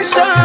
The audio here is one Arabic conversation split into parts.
Nation.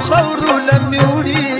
خورو لم يريد